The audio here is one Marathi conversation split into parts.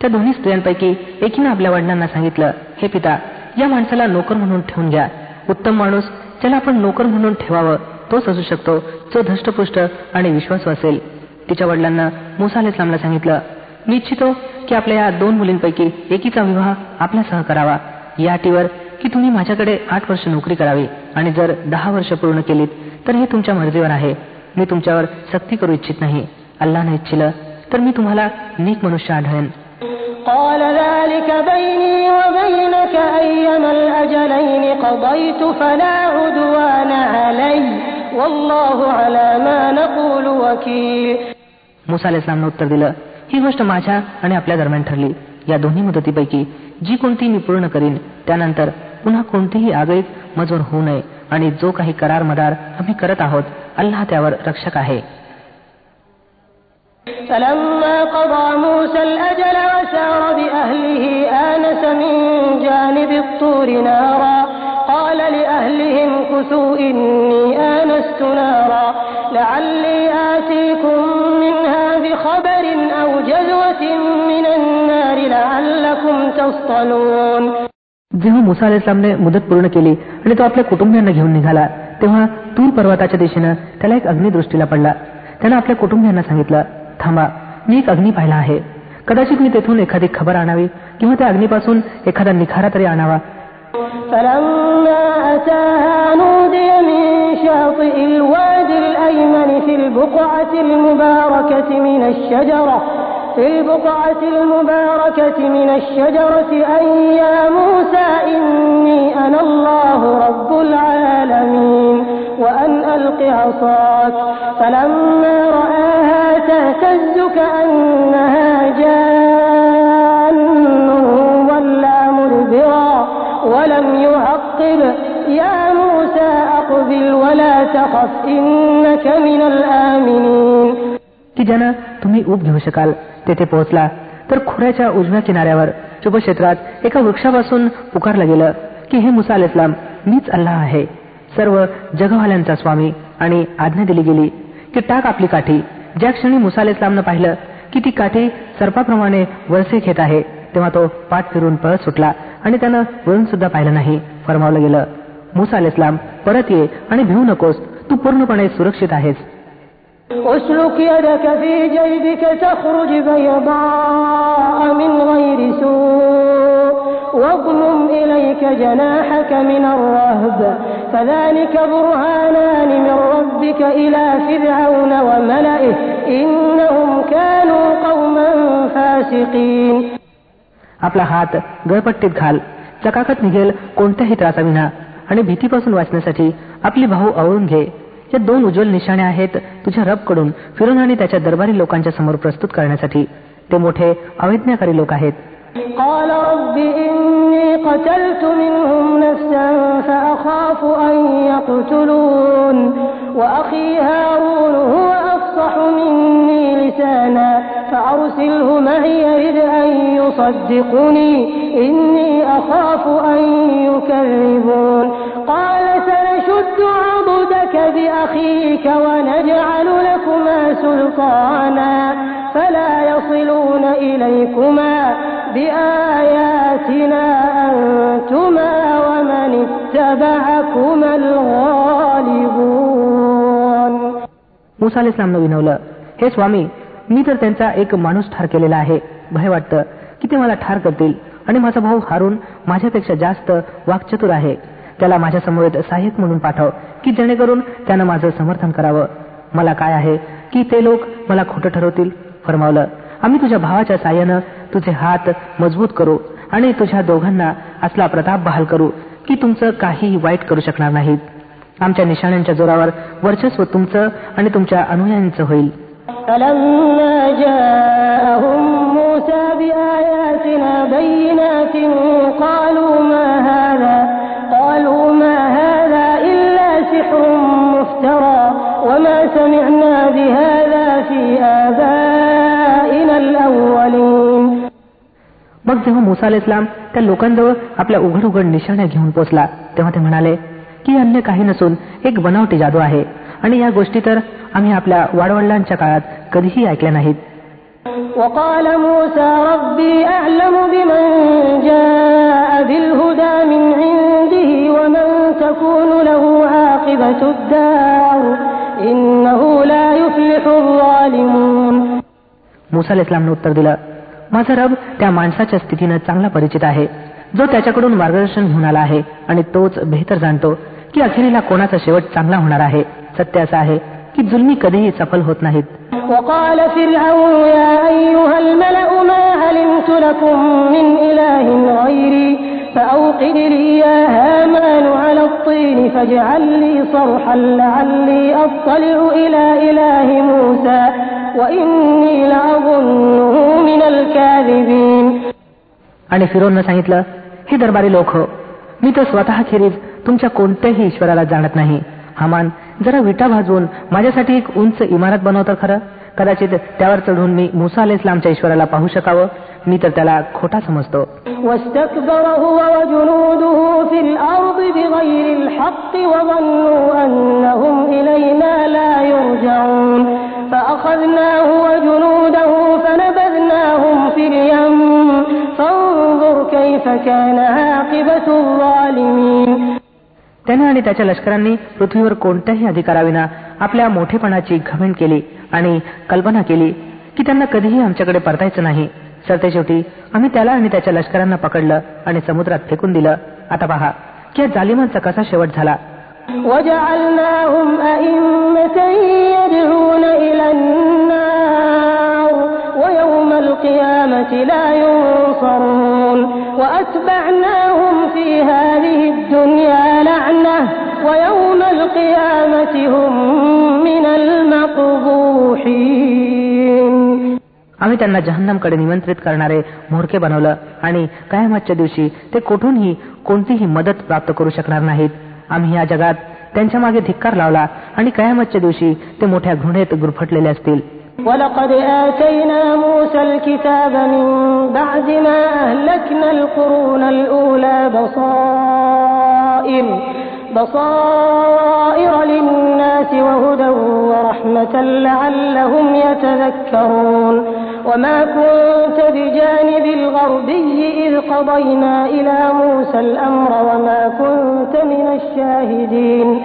त्या दोन्ही स्त्रियांपैकी एकीनं आपल्या वडिलांना सांगितलं हे पिता या माणसाला नोकर म्हणून ठेवून घ्या. उत्तम माणूस ज्याला आपण नोकर म्हणून ठेवावं तोच असू शकतो जो धष्टपुष्ट आणि विश्वासू असेल. तिच्या वडिलांना मुसा अल सांगितलं मी इच्छितो की आपल्या या दोन मुलींपैकी एकीचा विवाह आपल्यासह करावा. या अटीवर की तुम्ही माझ्याकडे आठ वर्ष नोकरी करावी आणि जर दहा वर्ष पूर्ण केलीत तर हे तुमच्या मर्जीवर आहे. मी तुमच्यावर सक्ती करू इच्छित नाही. अल्लानं इच्छिलं तर मी तुम्हाला नीक मनुष्य आढळेन قال ذلك بيني وبينك أيما الأجلين قضيت فلا عدوان علي والله على ما نقول وكيل मुसा अल इस्लामनं उत्तर दिलं ही गोष्ट माझ्या आणि आपल्या दरम्यान ठरली या दोन्ही मुदतीपैकी जी कोणती मी पूर्ण करीन त्यानंतर पुन्हा कोणतीही आगळीक मजूर होऊ नये आणि जो काही करार मदार आम्ही करत आहोत अल्लाह त्यावर रक्षक आहे فلما قضى موسى الأجل وسار بأهله آنس من جانب الطور نارا قال لأهلهم كثوا إني آنست نارا لعلي آتيكم منها بخبر أو جذوة من النار لعلكم تصطلون जेव्हा मुसा अल इस्लामने मुदत पूर्ण केली आणि तो आपल्या कुटुंबियांना घेऊन निघाला तेव्हा तूर पर्वताच्या दिशेनं त्याला एक अग्नी दृष्टीला पडला त्यानं आपल्या कुटुंबियांना सांगितलं थांबा मी एक अग्नी पाहिला आहे कदाचित मी तेथून एखादी खबर आणावी किंवा त्या अग्नीपासून एखादा निखारा तरी आणावा فلما أتاها نودي من شاطئ الوادي الأيمن في البقعة المباركة من الشجرة في البقعة المباركة من الشجرة أن يا موسى إني أنا الله رب العالمين وأن ألق عصاك فلما رآها تهتز كأنها جان ولا مدبرا ولم يعقب يا موسى أقبل ولا تخف إنك من الآمنين की ज्यानं तुम्ही ऊब घेऊ शकाल तेथे पोहोचला तर खोऱ्याच्या उजव्या किनाऱ्यावर शुभक्षेत्रात एका वृक्षापासून पुकारलं गेलं की हे मुसा अल इस्लाम मीच अल्लाह आहे सर्व जगवाल्यांचा स्वामी आणि आज्ञा दिली गेली की टाक आपली काठी ज्या क्षणी मुसा अल इस्लामनं पाहिलं की ती काठी सर्पाप्रमाणे वळसे घेत आहे तेव्हा तो पाठ फिरून पळत सुटला आणि त्यानं वळून सुद्धा पाहिलं नाही फरमावलं गेलं मुसा अल इस्लाम परत ये आणि भिवू नकोस तू पूर्णपणे सुरक्षित आहेस اسلك يدك في جيبك تخرج بيضاء من غير سوء واضمم إليك جناحك من الرهب فذلك برهانان من ربك إلى فرعون وملئه إنهم كانوا قوما فاسقين आपला हात गळपट्टीत घाल चकाकत निघेल कोणत्याही त्रासाविना आणि भीतीपासून वाचण्यासाठी आपली भाऊ आवळून घे या दोन उज्ज्वल निशाणे आहेत तुझ्या रबकडून फिरून आणि त्याच्या दरबारी लोकांच्या समोर प्रस्तुत करण्यासाठी ते मोठे अवैज्ञाकारी लोक आहेत قال رب إني قتلت منهم نفسا فأخاف أن يقتلون. وأخي هارون هو أفصح مني لسانا فأرسله معي يرد أن يصدقني. إني أخاف أن يكذبون. قال سنشد عضدك بأخيك ونجعل لكما سلطانا فلا يصلون إليكما. بآياتنا أنتما ومن اتبعكما الغالبون मुसा अल इस्लामनं विनवलं हे स्वामी मी तर त्यांचा एक माणूस ठार केलेला आहे भय वाटतं की ते मला ठार करतील आणि माझा भाऊ हारून माझ्यापेक्षा जास्त वाकचतुर आहे त्याला माझ्या समोर सहाय्यक म्हणून पाठव की जेणेकरून त्यानं माझं समर्थन करावं मला काय आहे की ते लोक मला खोटं ठरवतील फरमावलं आम्ही तुझ्या भावाच्या साह्यानं तुझे हात मजबूत करू आणि तुझ्या दोघांना असला प्रताप बहाल करू की तुमचं काहीही वाईट करू शकणार नाहीत. आमच्या निशाण्यांच्या जोरावर वर्चस्व तुमचं आणि तुमच्या अनुयायांचं होईल. وما سمعنا بهذا في آبائنا मग जेव्हा मुसा इस्लाम त्या लोकांजवळ आपल्या उघड उघड निशाण्या घेऊन पोचला तेव्हा ते म्हणाले की अन्य काही नसून एक बनावटी जादू आहे आणि या गोष्टी तर आम्ही आपल्या वाडवडिलांच्या काळात कधीही ऐकल्या नाहीत وقال موسى ربي أعلم بمن جاء بالهدى من عنده ومن تكون له عاقبة الدار إنه لا يفلح الظالمون मुसा इस्लामने उत्तर दिलं माझा रब त्या माणसाच्या स्थितीनं चांगला परिचित आहे जो त्याच्याकडून मार्गदर्शन घेऊन आला आहे आणि तोच बेहतर जाणतो की अखेरीला कोणाचा शेवट चांगला होणार आहे सत्य असं आहे की जुलमी कधीही सफल होत नाहीत وقال فرعون يا أيها الملأ ما علمت لكم من إله غيري فأوقد لي يا هامان على الطين فاجعل لي صرحا لعلي أطلع إلى إله موسى आणि फिरोननं सांगितलं हे दरबारी लोक मी तर स्वतः खेरीज तुमच्या कोणत्याही ईश्वराला जाणत नाही. हमान जरा विटा भाजून माझ्यासाठी एक उंच इमारत बनवतर खरं? कदाचित त्यावर चढून मी मुसा अल इस्लामच्या ईश्वराला पाहू शकावं? मी तर त्याला खोटा समजतो. واستكبر هو وجنوده في الأرض بغير الحق وظنوا أنهم إلينا لا يرجعون فأخذناه وجنوده فنبذناهم في اليم فانظر كيف كان عاقبة الظالمين त्याने आणि त्याच्या लष्करांनी पृथ्वीवर कोणत्याही अधिकाराविना आपल्या मोठेपणाची घमेंट केली आणि कल्पना केली की त्यांना कधीही आमच्याकडे परतायचं नाही सरते शेवटी आम्ही त्याला आणि त्याच्या लष्करांना पकडलं आणि समुद्रात फेकून दिलं आता पहा की या जालिमांचा कसा शेवट झाला وجعلناهم أئمة يدعون إلى النار ويوم القيامة لا ينصرون وأتبعناهم في هذه الدنيا لعنة ويوم القيامة هم من المقبوحين आम्ही त्यांना जहन्नमकडे निमंत्रित करणारे मोहरके बनवलं आणि कायमातच्या दिवशी ते कुठूनही कोणतीही मदत प्राप्त करू शकणार नाहीत आम्ही या जगात त्यांच्या मागे धिक्कार लावला आणि कयामतच्या दिवशी ते मोठ्या घृणेत गुरफटलेले असतील ولقد آتينا موسى الكتاب من بعد ما أهلكنا القرون الأولى بصائر بصائر للناس وهدى ورحمة لعلهم يتذكرون وما كنت بجانب الغربي إذ قضينا إلى موسى الأمر وما كنت من الشاهدين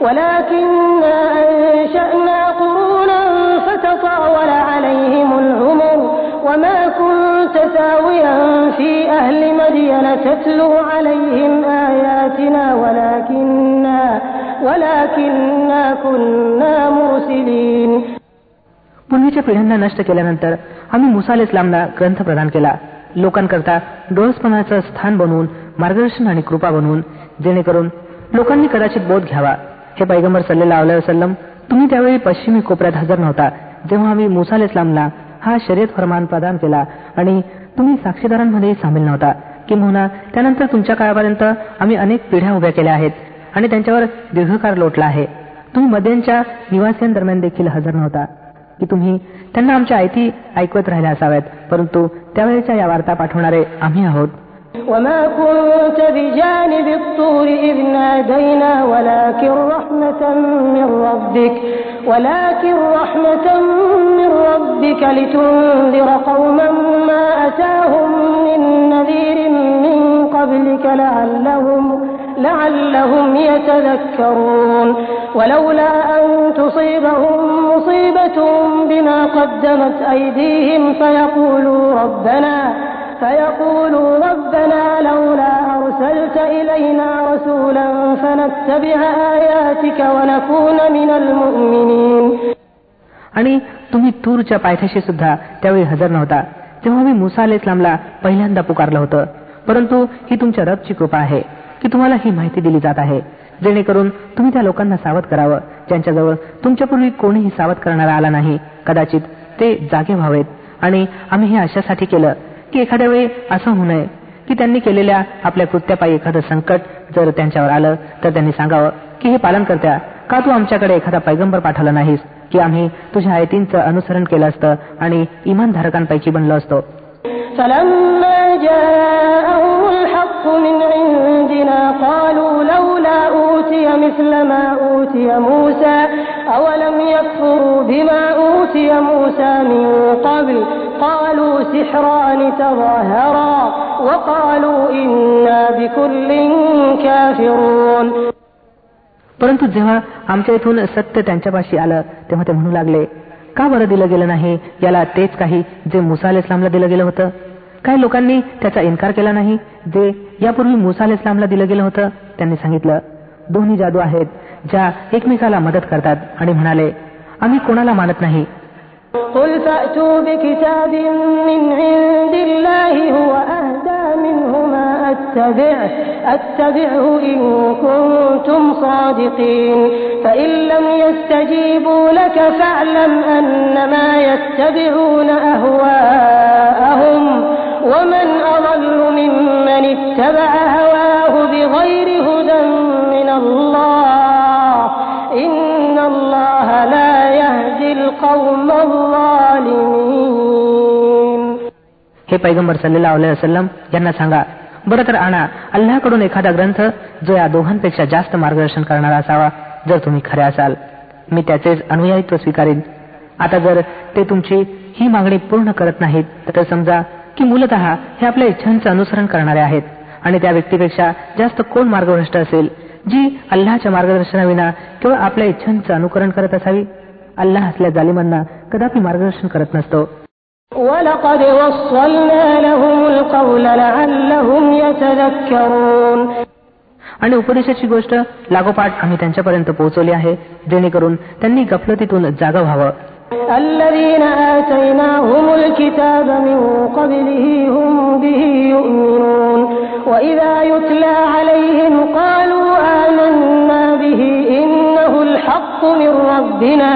ولكننا أنشأنا قرونا فتطاول عليهم العمر وما كنت ثاويا في أهل مدين تتلو عليهم آياتنا ولكننا ولكننا كنا पूर्वीच्या पिढ्यांना नष्ट केल्यानंतर आम्ही मुसा इस्लामला ग्रंथ प्रदान केला. लोकांकरता डोळसपणाचं स्थान बनवून मार्गदर्शन आणि कृपा बनवून जेणेकरून लोकांनी कदाचित बोध घ्यावा. हे पैगंबर सल्लेला वसलम तुम्ही त्यावेळी पश्चिमी कोपऱ्यात हजर नव्हता जेव्हा आम्ही मुसा इस्लामला हा शर्यत फरमान प्रदान केला आणि तुम्ही साक्षीदारांमध्येही सामील नव्हता. किंबहुना त्यानंतर तुमच्या काळापर्यंत आम्ही अनेक पिढ्या उभ्या केल्या आहेत आणि त्यांच्यावर दीर्घकाळ लोटला आहे. तुम्ही मध्यांच्या निवासियांदरम्यान देखील हजर नव्हता. की तुम्ही त्यांना आमच्या आयती ऐकवत राहिल्या असाव्यात परंतु त्यावेळेच्या या वार्ता पाठवणारे आम्ही आहोत وما كنت بجانب الطور إذ نادينا ولكن رحمة من ربك ولكن رحمة من ربك لتنذر قوما ما أتاهم من نذير من قبلك لعلهم لعلهم يتذكرون ولولا أن تصيبهم مصيبة بما قدمت أيديهم فيقولوا ربنا فيقولوا ربنا لولا أرسلت إلينا رسولا فنتبع آياتك ونكون من المؤمنين आणि तुम्ही तूरच्या पायथ्याशी सुद्धा त्यावेळी हजर नव्हता तेव्हा मी मुसा अल इस्लामला पहिल्यांदा पुकारलं होतं परंतु ही तुमच्या रबची कृपा आहे की तुम्हाला ही माहिती दिली जात आहे. जेणेकरून तुम्ही त्या लोकांना सावध करावं. ज्यांच्याजवळ तुमच्यापूर्वी कोणीही सावध करणारा आला नाही. कदाचित ते जागे व्हावेत. आणि आम्ही हे अशासाठी केलं की एखाद्या वेळी असं होऊ नये की त्यांनी केलेल्या आपल्या कृत्यापायी एखादं संकट जर त्यांच्यावर आलं तर त्यांनी सांगावं की हे पालन करत्या का तू आमच्याकडे एखादा पैगंबर पाठवला नाहीस की आम्ही तुझ्या आयतींचं अनुसरण केलं असतं आणि इमानधारकांपैकी बनलो असतो? قالوا لولا أوتي مثل ما أوتي موسى أولم يكفروا بما أوتي موسى من قبل قالوا سحران تظاهرا وقالوا إنا بكل كافرون परंतु जेव्हा आमच्या इथून सत्य त्यांच्यापाशी आलं तेव्हा ते म्हणू लागले का बरं दिलं गेलं नाही याला तेच काही जे मुसा अल इस्लामला दिलं गेलं होतं काही लोकांनी त्याचा इन्कार केला नाही जे यापूर्वी मुसा अल इस्लामला दिलं गेलं होतं त्यांनी सांगितलं दोन्ही जादू आहेत ज्या एकमेकाला मदत करतात आणि म्हणाले आम्ही कोणाला मानत नाही قل فأتوا بكتاب من عند الله هو أهدى منهما أتبعه, أتبعه إن كنتم صادقين فإن لم يستجيبوا لك فاعلم أنما يتبعون أهواءهم اتبع هواه بغير هدى من الله إن الله لا يهدي القوم الظالمين हे पैगंबर सल्लेला वसलम यांना सांगा बरं तर आणा अल्लाकडून एखादा ग्रंथ जो या दोघांपेक्षा जास्त मार्गदर्शन करणारा असावा जर तुम्ही खरे असाल मी त्याचेच अनुयायित्व स्वीकारीन आता जर ते तुमची ही मागणी पूर्ण करत नाहीत तर समजा की मूलत हे आपल्या इच्छांचं अनुसरण करणारे आहेत आणि त्या व्यक्तीपेक्षा जास्त कोण मार्गभ्रष्ट असेल जी अल्लाच्या मार्गदर्शनाविना केवळ आपल्या इच्छांचं अनुकरण करत असावी अल्लाह असल्या जालिमांना कदापि मार्गदर्शन करत नसतो आणि उपदेशाची गोष्ट लागोपाठ आम्ही त्यांच्यापर्यंत पोहोचवली आहे जेणेकरून त्यांनी गफलतीतून जागा व्हावं الذين آتيناهم الكتاب من قبله هم به يؤمنون وإذا يتلى عليهم قالوا آمنا به إنه الحق من ربنا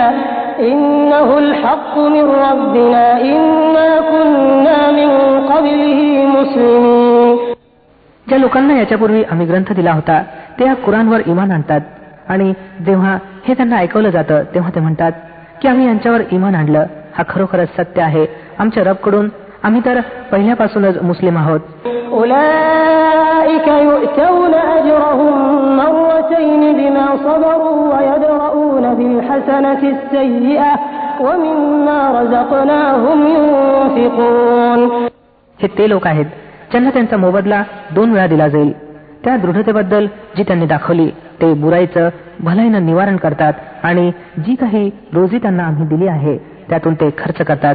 إنه الحق من ربنا إنا كنا من قبله مسلمين ज्या लोकांना याच्यापूर्वी आम्ही ग्रंथ दिला होता ते या कुराणवर इमान आणतात आणि जेव्हा हे त्यांना ऐकवलं जातं तेव्हा ते म्हणतात की आम्ही यांच्यावर इमान आणलं हा खरोखरच सत्य आहे आमच्या रबकडून आम्ही तर पहिल्यापासूनच मुस्लिम आहोत हे ते लोक आहेत ज्यांना त्यांचा मोबदला दोन वेळा दिला जाईल. त्या दृढतेबद्दल जी त्यांनी दाखवली ते बुराईचं भलाईनं निवारण करतात आणि जी काही रोजी त्यांना आम्ही दिली आहे त्यातून ते खर्च करतात.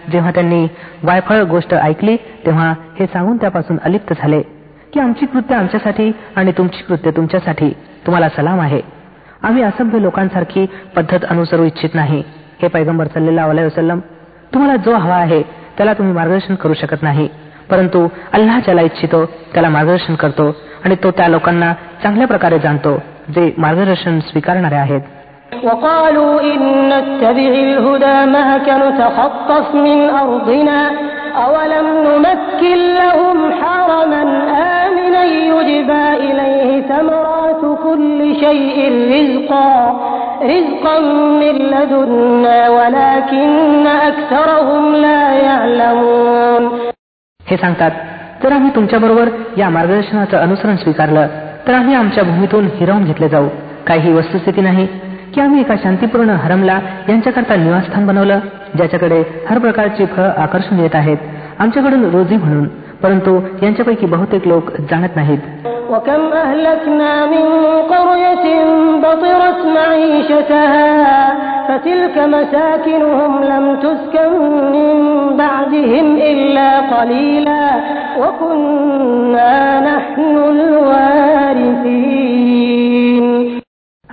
जेव्हा त्यांनी वायफळ गोष्ट ऐकली तेव्हा हे सांगून त्यापासून अलिप्त झाले की आमची कृत्य आमच्यासाठी आणि तुमची कृत्य तुमच्यासाठी. तुम्हाला सलाम आहे. आम्ही असभ्य लोकांसारखी पद्धत अनुसरू इच्छित नाही. हे पैगंबर सल्लेला वसलम तुम्हाला जो हवा आहे त्याला तुम्ही मार्गदर्शन करू शकत नाही. परंतु अल्लाह ज्याला इच्छितो त्याला मार्गदर्शन करतो आणि तो त्या लोकांना चांगल्या प्रकारे जाणतो जे मार्गदर्शन स्वीकारणारे आहेत. وقالوا إن نتبع الهدى معك نتخطف من أرضنا أولم نمكن لهم حرما آمنا يجبى إليه ثمرات كل شيء رزقا رزقا من لدنا ولكن أكثرهم لا يعلمون हे सांगतात जर आम्ही तुमच्याबरोबर या मार्गदर्शनाचं अनुसरण स्वीकारलं तर आम्ही आमच्या भूमीतून हिरावून घेतले जाऊ काही वस्तुस्थिती नाही की आम्ही एका शांतीपूर्ण हरमला यांच्याकरता निवासस्थान बनवलं ज्याच्याकडे हर प्रकारची फळ आकर्षून येत आहेत. आमच्याकडून रोजी म्हणून परंतु यांच्यापैकी बहुतेक लोक जाणत नाहीत.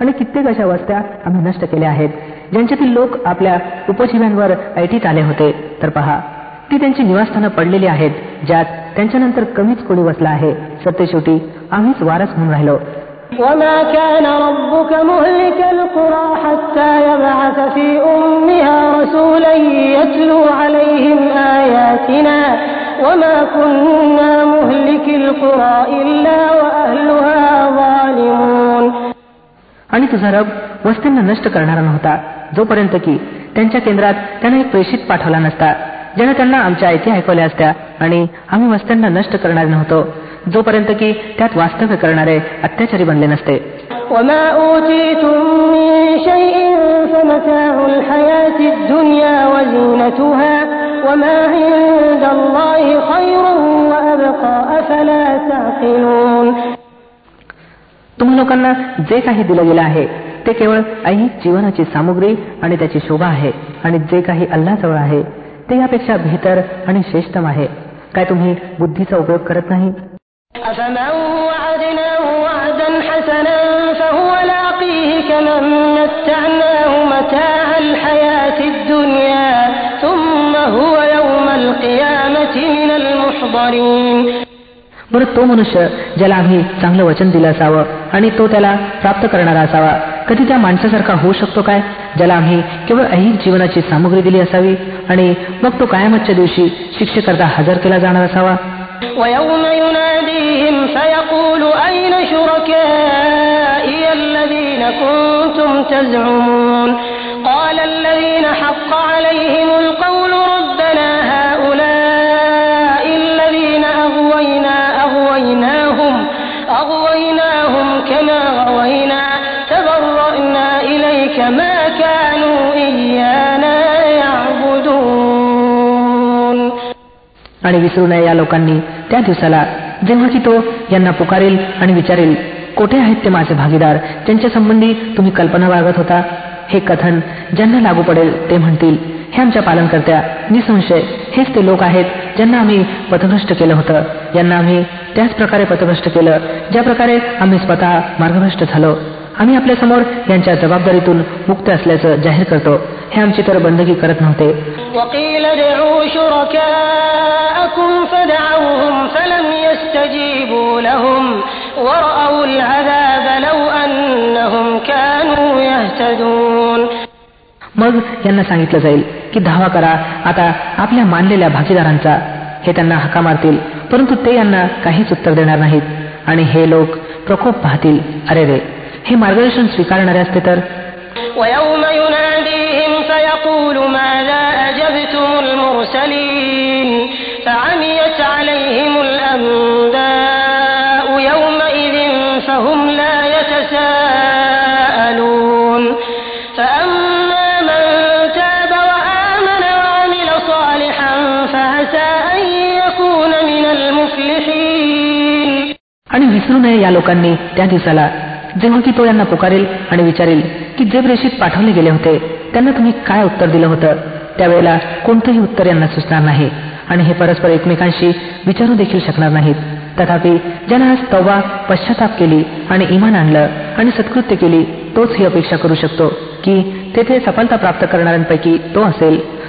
आणि कित्येक अशा वस्त्या आम्ही नष्ट केल्या आहेत ज्यांच्यातील लोक आपल्या उपजीव्यांवर ऐटीत आले होते तर पहा ती त्यांची निवासस्थानं पडलेली आहेत ज्यात त्यांच्यानंतर कमीच कोणी वसला आहे सत्य शेवटी आम्हीच वारस म्हणून राहिलो وما كان ربك مهلك القرى حتى يبعث في أمها رسولا يتلو عليهم آياتنا وما كنا مهلك القرى إلا आणि तुझा रब वस्त्यांना नष्ट करणारा नव्हता. जोपर्यंत की त्यांच्या केंद्रात त्याने एक प्रेषित पाठवला नसता ज्याने त्यांना आमच्या ऐती ऐकवल्या असत्या आणि आम्ही वस्त्यांना नष्ट करणार नव्हतो. जोपर्यंत की त्यात वास्तव्य करणारे अत्याचारी बनले नसते. तुम्हा लोकांना जे काही दिलं गेलं आहे ते केवळ ऐहिक जीवनाची सामुग्री आणि त्याची शोभा आहे आणि जे काही अल्लाजवळ आहे ते यापेक्षा बेहतर आणि श्रेष्ठम आहे. काय तुम्ही बुद्धीचा उपयोग करत नाही? أفمن وعدناه وعدا حسنا فهو لاقيه كمن متعناه متاع الحياة الدنيا ثم هو يوم القيامة من المحضرين बरं तो मनुष्य ज्याला आम्ही चांगलं वचन दिलं असावं आणि तो त्याला प्राप्त करणारा असावा कधी त्या माणसासारखा होऊ शकतो काय ज्याला आम्ही केवळ ऐहिक जीवनाची सामुग्री दिली असावी आणि मग तो कायमतच्या दिवशी शिक्षेकरता हजर केला जाणार असावा ويوم يناديهم فيقول أين شركائي الذين كنتم تزعمون قال الذين حق عليهم القول ربنا आणि विसरू नये या लोकांनी. त्या दिवसाला जेव्हा की तो यांना पुकारेल आणि विचारेल कोठे आहेत ते माझे भागीदार? ज्यांच्या संबंधी तुम्ही कल्पना बाळगत होता? हे कथन ज्यांना लागू पडेल ते म्हणतील हे आमच्या पालनकर्त्या निसंशय हेच ते लोक आहेत ज्यांना आम्ही पथभ्रष्ट केलं होतं. यांना आम्ही त्याच प्रकारे पथभ्रष्ट केलं ज्या प्रकारे आम्ही स्वतः मार्गभ्रष्ट झालो. आम्ही आपल्यासमोर यांच्या जबाबदारीतून मुक्त असल्याचं जाहीर करतो. हे आमची तर बंदगी करत नव्हते. मग यांना सांगितलं जाईल की धावा करा आता आपल्या मानलेल्या भागीदारांचा. हे त्यांना हका मारतील परंतु ते यांना काहीच उत्तर देणार नाहीत. आणि हे लोक प्रकोप पाहतील. अरे रे! हे मार्गदर्शन स्वीकारणारे असते तर ويوم يناديهم فيقول ماذا أجبتم المرسلين فعميت عليهم الأنباء يومئذ فهم لا يتساءلون فأما من تاب وآمن وعمل صالحا فعسى أن يكون من المفلحين आणि विसरू नये या लोकांनी त्या दिवसाला जेव्हा की तो यांना पुकारेल आणि विचारेल की जे प्रेषित पाठवले गेले होते त्यांना तुम्ही काय उत्तर दिलं होतं? त्यावेळेला कोणतंही उत्तर यांना सुचणार नाही आणि हे परस्पर एकमेकांशी विचारू देखील शकणार नाहीत. तथापि ज्यानं आज तवा पश्चाताप केली आणि इमान आणलं आणि सत्कृत्य केली तोच ही अपेक्षा करू शकतो की तेथे सफलता प्राप्त करणाऱ्यांपैकी तो असेल.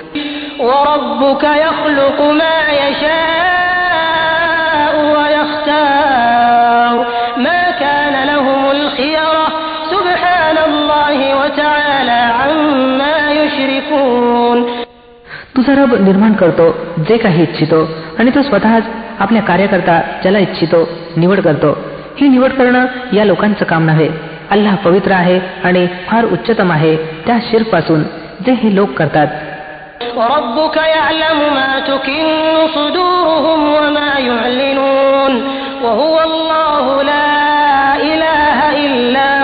तुझा रब निर्माण करतो जे काही इच्छितो आणि तो स्वतःच आपल्या कार्यकर्ता ज्याला इच्छितो निवड करतो ही निवड करणं या लोकांचं काम नव्हे अल्लाह पवित्र आहे आणि फार उच्चतम आहे त्या शिरपासून जे हे लोक करतात وربك يعلم ما تكن صدورهم وما يعلنون وهو الله لا إله إلا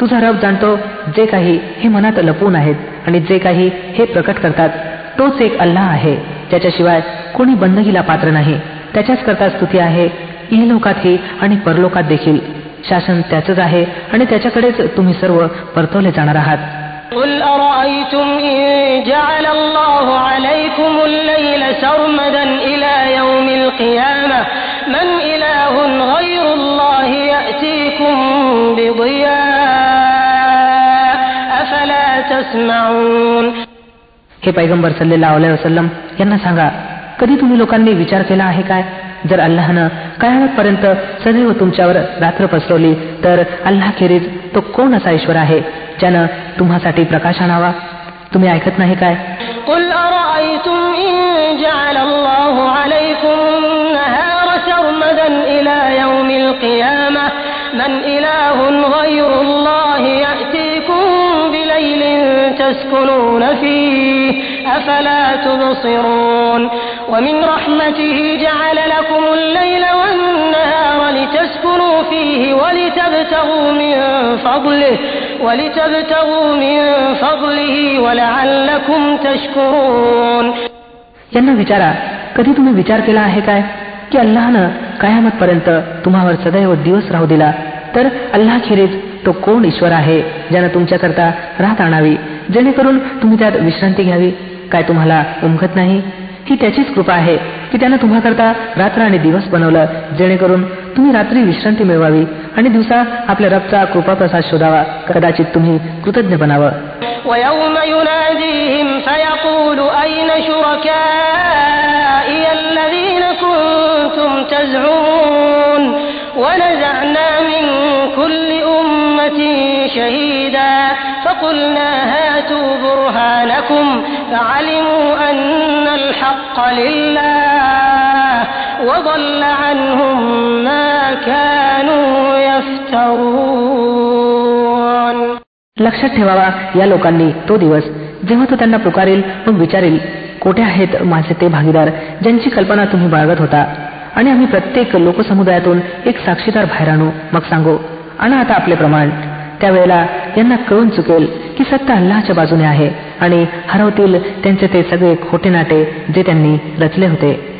तुझा रब जाणतो जे काही हे मनात लपवून आहेत आणि जे काही हे प्रकट करतात तोच एक अल्लाह आहे ज्याच्याशिवाय कोणी बंदगीला पात्र नाही त्याच्याच करता स्तुती आहे इहलोकातही आणि परलोकात देखील शासन त्याच आहे आणि त्याच्याकडेच तुम्ही सर्व परतवले जाणार आहात قل أرأيتم إن جعل الله عليكم الليل سرمدا إلى يوم القيامة من إله غير الله يأتيكم بضياء أفلا تسمعون हे पैगंबर सल्लेला वसलम यांना सांगा कधी तुम्ही लोकांनी विचार केला आहे काय जर अल्लाहनं कयामतपर्यंत सदैव तुमच्यावर रात्र पसरवली तर अल्लाखेरीज तो कोण असा ईश्वर आहे ज्यानं तुम्हासाठी प्रकाश आणावा तुम्ही ऐकत नाही काय القيامة من إله غير الله يأتيكم بليل تسكنون فيه أفلا تبصرون ومن رحمته جعل لكم الليل والنهار لتسكنوا فيه ولتبتغوا من فضله ولتبتغوا من فضله ولعلكم تشكرون यांना विचारा कधी तुम्ही विचार केला आहे काय की अल्लाहनं कयामतपर्यंत तुम्हावर सदैव दिवस राहू दिला तर अल्लाखेरीज तो कोण ईश्वर आहे ज्यानं तुमच्याकरता राहत आणावी जेणेकरून तुम्ही त्यात विश्रांती घ्यावी काय तुम्हाला उमगत नाही ही त्याचीच कृपा आहे की त्यानं तुम्हाकरता रात्र आणि दिवस बनवलं जेणेकरून तुम्ही रात्री विश्रांती मिळवावी आणि दिवसा आपल्या रबचा कृपाप्रसाद शोधावा कदाचित तुम्ही कृतज्ञ बनावं ويوم كنتم تزعمون ونزعنا من كل أمة شهيدا فقلنا هاتوا برهانكم فعلموا أن الحق لله وضل عنهم ما كانوا يفترون लक्षात ठेवावा या लोकांनी तो दिवस जेव्हा तो त्यांना पुकारेल मग विचारेल कोठे आहेत माझे ते भागीदार ज्यांची कल्पना तुम्ही बाळगत होता आणि आम्ही प्रत्येक लोकसमुदायातून एक साक्षीदार बाहेर आणू. मग सांगू आणा आता आपले प्रमाण. त्यावेळेला यांना कळून चुकेल की सत्य अल्लाच्या बाजूने आहे आणि हरवतील त्यांचे ते सगळे खोटे नाटे जे त्यांनी रचले होते.